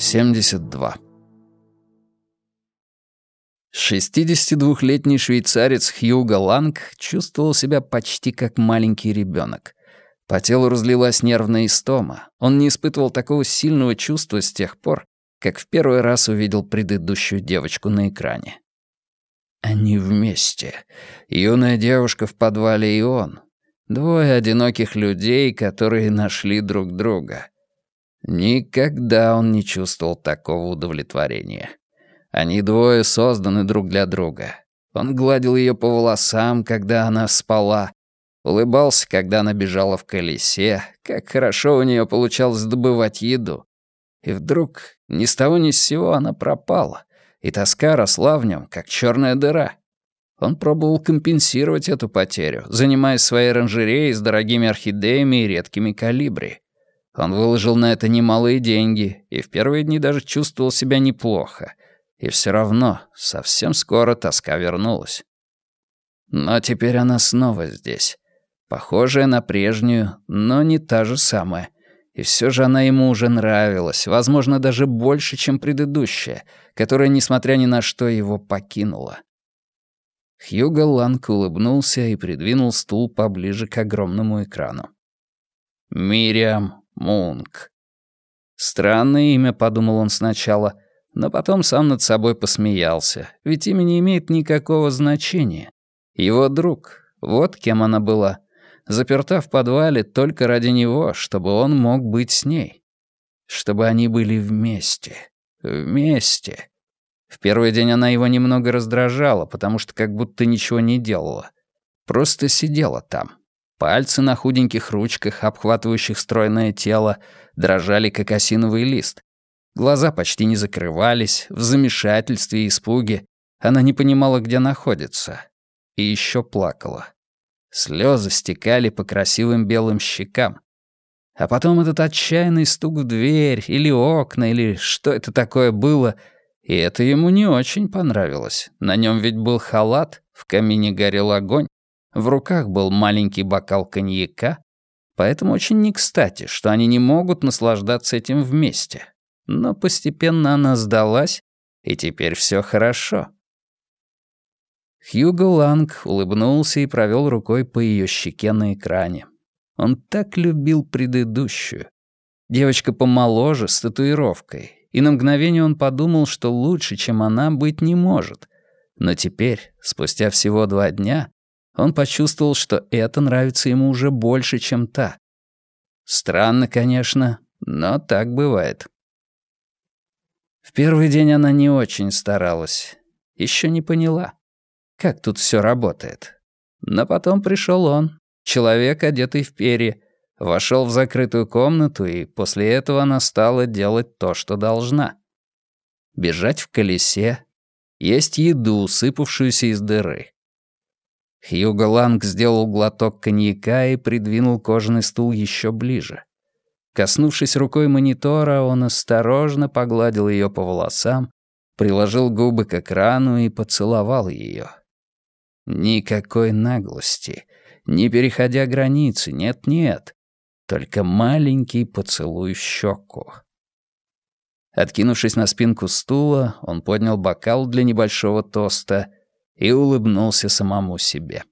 72. 62-летний швейцарец Хьюго Ланг чувствовал себя почти как маленький ребенок. По телу разлилась нервная истома. Он не испытывал такого сильного чувства с тех пор, как в первый раз увидел предыдущую девочку на экране. Они вместе. Юная девушка в подвале и он. Двое одиноких людей, которые нашли друг друга. Никогда он не чувствовал такого удовлетворения. Они двое созданы друг для друга. Он гладил ее по волосам, когда она спала, улыбался, когда она бежала в колесе, как хорошо у нее получалось добывать еду. И вдруг, ни с того ни с сего, она пропала, и тоска росла в нем, как черная дыра. Он пробовал компенсировать эту потерю, занимаясь своей оранжереей с дорогими орхидеями и редкими калибри. Он выложил на это немалые деньги и в первые дни даже чувствовал себя неплохо. И все равно совсем скоро тоска вернулась. Но теперь она снова здесь. Похожая на прежнюю, но не та же самая. И все же она ему уже нравилась, возможно, даже больше, чем предыдущая, которая, несмотря ни на что, его покинула. Хьюго Ланг улыбнулся и придвинул стул поближе к огромному экрану. «Мириам Мунк. Странное имя, подумал он сначала, но потом сам над собой посмеялся, ведь имя не имеет никакого значения. Его друг, вот кем она была, заперта в подвале только ради него, чтобы он мог быть с ней. Чтобы они были вместе. Вместе. В первый день она его немного раздражала, потому что как будто ничего не делала. Просто сидела там. Пальцы на худеньких ручках, обхватывающих стройное тело, дрожали, как осиновый лист. Глаза почти не закрывались, в замешательстве и испуге. Она не понимала, где находится. И еще плакала. Слезы стекали по красивым белым щекам. А потом этот отчаянный стук в дверь или окна, или что это такое было, и это ему не очень понравилось. На нем ведь был халат, в камине горел огонь. В руках был маленький бокал коньяка, поэтому очень не кстати, что они не могут наслаждаться этим вместе. Но постепенно она сдалась, и теперь все хорошо. Хьюго Ланг улыбнулся и провел рукой по ее щеке на экране. Он так любил предыдущую. Девочка помоложе, с татуировкой. И на мгновение он подумал, что лучше, чем она, быть не может. Но теперь, спустя всего два дня, он почувствовал, что это нравится ему уже больше, чем та. Странно, конечно, но так бывает. В первый день она не очень старалась. Еще не поняла, как тут все работает. Но потом пришел он, человек, одетый в перья, вошел в закрытую комнату, и после этого она стала делать то, что должна. Бежать в колесе, есть еду, сыпавшуюся из дыры, Хьюго Ланг сделал глоток коньяка и придвинул кожаный стул еще ближе. Коснувшись рукой монитора, он осторожно погладил ее по волосам, приложил губы к экрану и поцеловал ее. Никакой наглости, не переходя границы, нет-нет, только маленький поцелуй в щеку. Откинувшись на спинку стула, он поднял бокал для небольшого тоста — и улыбнулся самому себе.